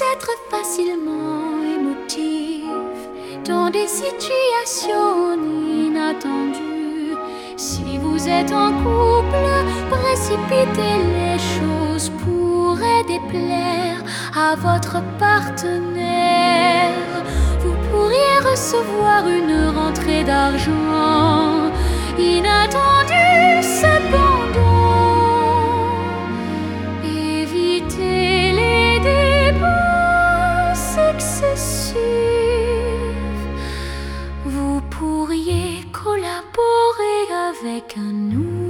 être facilement émotif dans des situations inattendues. Si vous êtes en couple, précipitez les choses pourrait déplaire à votre partenaire. Vous pourriez recevoir une rentrée d'argent avec un nouveau